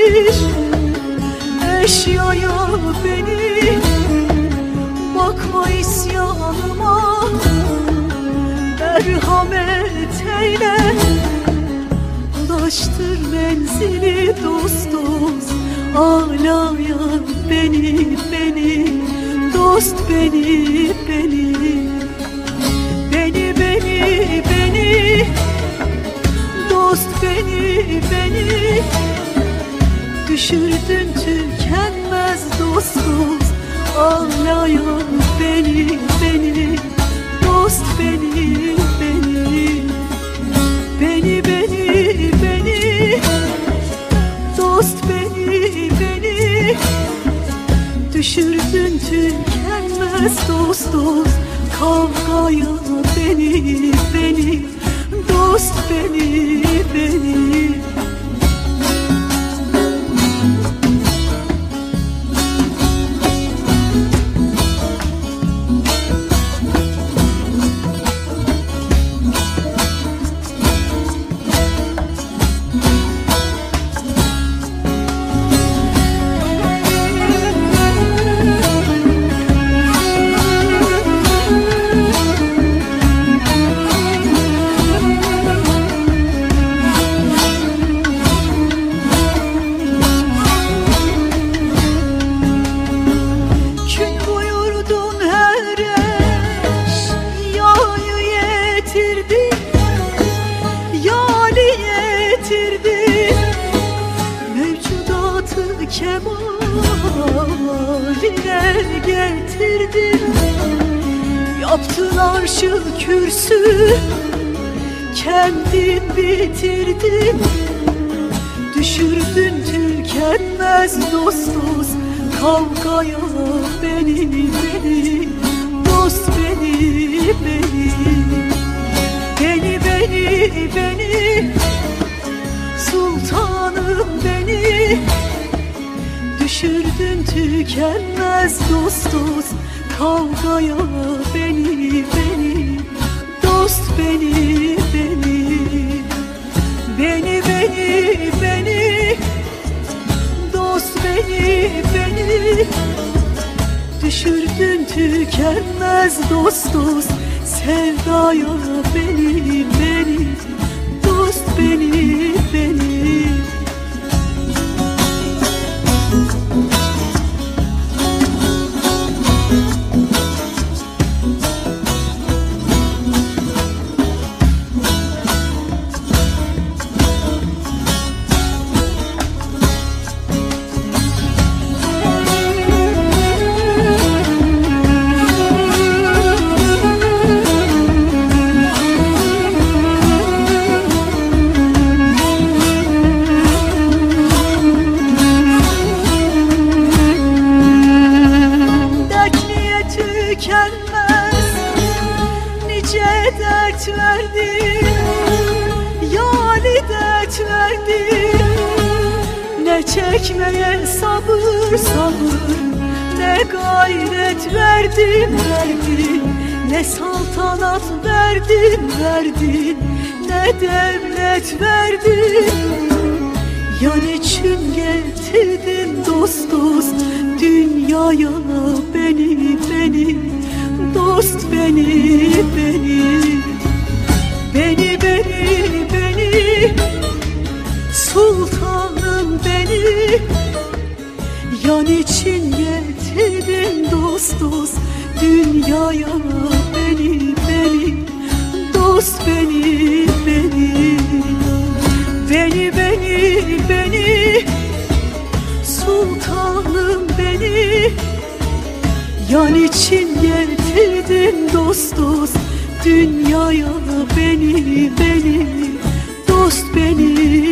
her bir eşyaya beni. Bakma isyanıma. Merhamet eyle. Ulaştır menzili dost dost Alaya beni beni. Dost beni Beni Düşürdün tükenmez dost dost Ağlayan beni beni. Dost beni beni. Beni beni beni. Dost beni beni. Düşürdün tükenmez dost dost Kavgaya beni beni. Dost beni beni kemaline getirdin Yaptın arşı kürsü. Kendin bitirdin Düşürdün tükenmez dost dost Kavgaya beni beni Dost beni beni? Beni beni beni tükenmez dost dost Kavgaya beni beni. Dost beni beni. Beni beni beni. Dost beni beni. Düşürdün tükenmez dost dost Sevdaya beni beni Nice dert verdin Yali dert verdin. Ne çekmeye sabır sabır Ne gayret verdin verdin. Ne saltanat verdin verdin. Ne devlet verdin. Yan için getirdin dost dost Dünyaya beni beni Dost beni beni. Beni beni beni. Sultanım beni. Yan için getirdin dost dost. Dünyaya beni beni. Dost beni beni. Beni beni beni. Sultanım beni. Yan için sevdin dostuz Dünyaya beni beni. Dost beni.